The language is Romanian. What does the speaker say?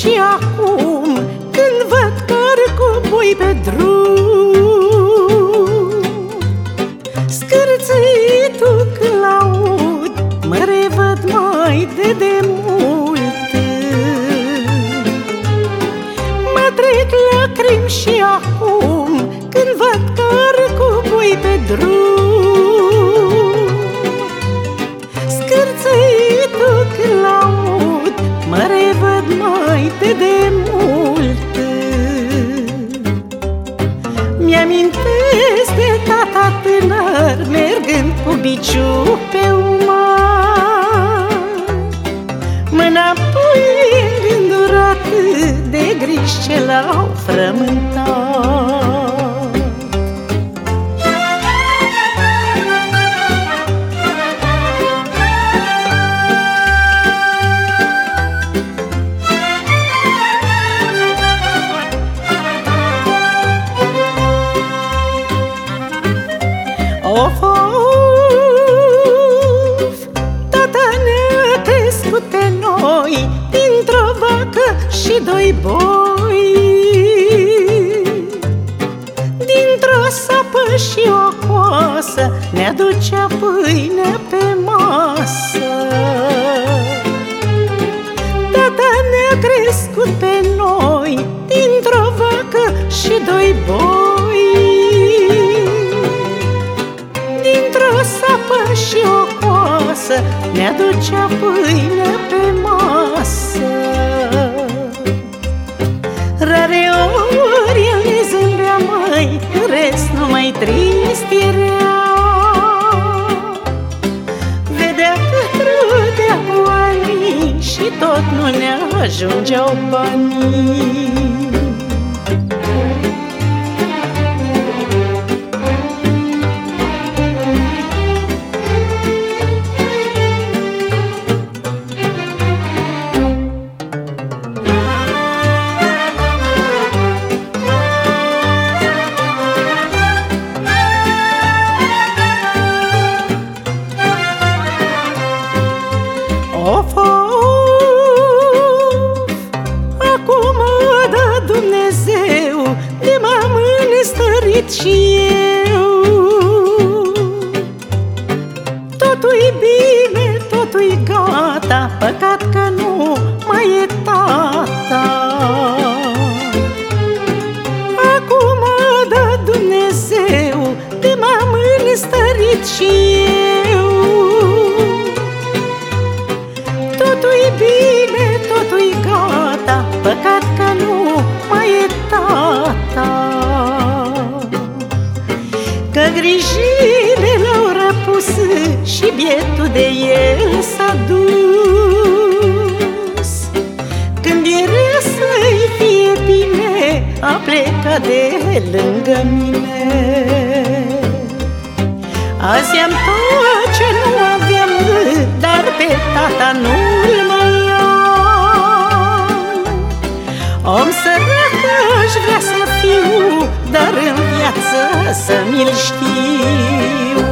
și acum Când văd cărcul voi pe drum. Scârțâitul când-l aud Mă revăd mai de de biciu pe umăr. Mâna pui îngândurat De griji ce l-au frământat. Of, și doi boi. Dintr-o sapă și o coasă Ne aducea pâine pe masă. Tata ne-a crescut pe noi Dintr-o vacă și doi boi. Sapă și o coasă Ne-aducea pâine pe masă Rare ori el ne zâmbea mai În rest numai trist era Vedea că trudea cu ani Și tot nu ne ajungeau banii înstărit și eu. Totul-i bine, totul-i gata Păcat grijile l-au răpus Și bietul de el s-a dus. Când era să-i fie bine A plecat de lângă mine. Azi am tot ce nu aveam Dar pe tata nu-l mai am. Om sărac aș vrea să fiu Dar în viață să mi-l știu